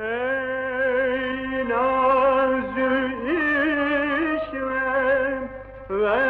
Ey nazü işvem ve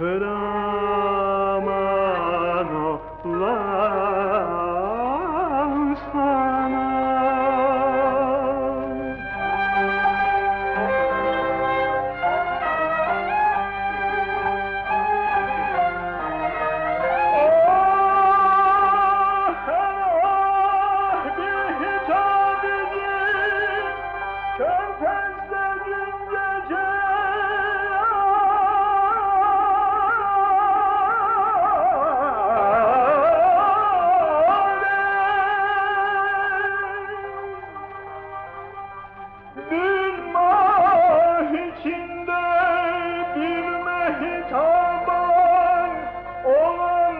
Put on. içinde bir mehtaban olan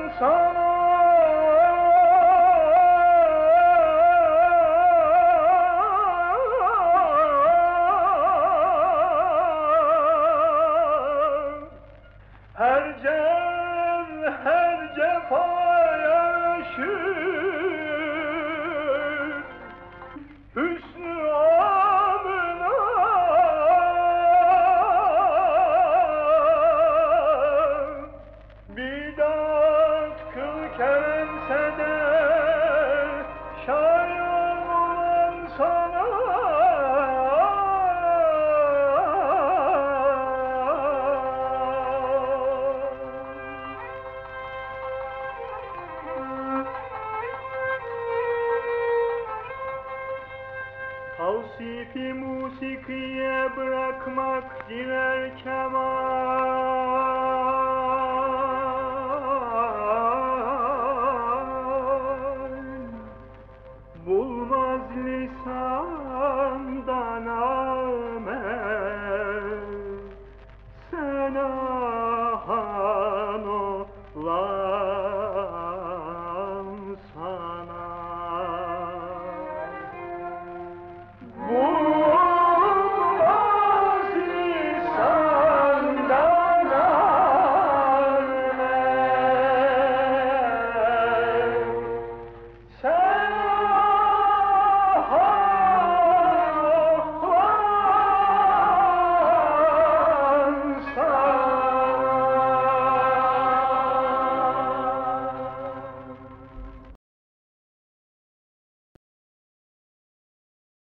her cem her cefaya şükür. Tevsifi musikiye bırakmak zirer kemal.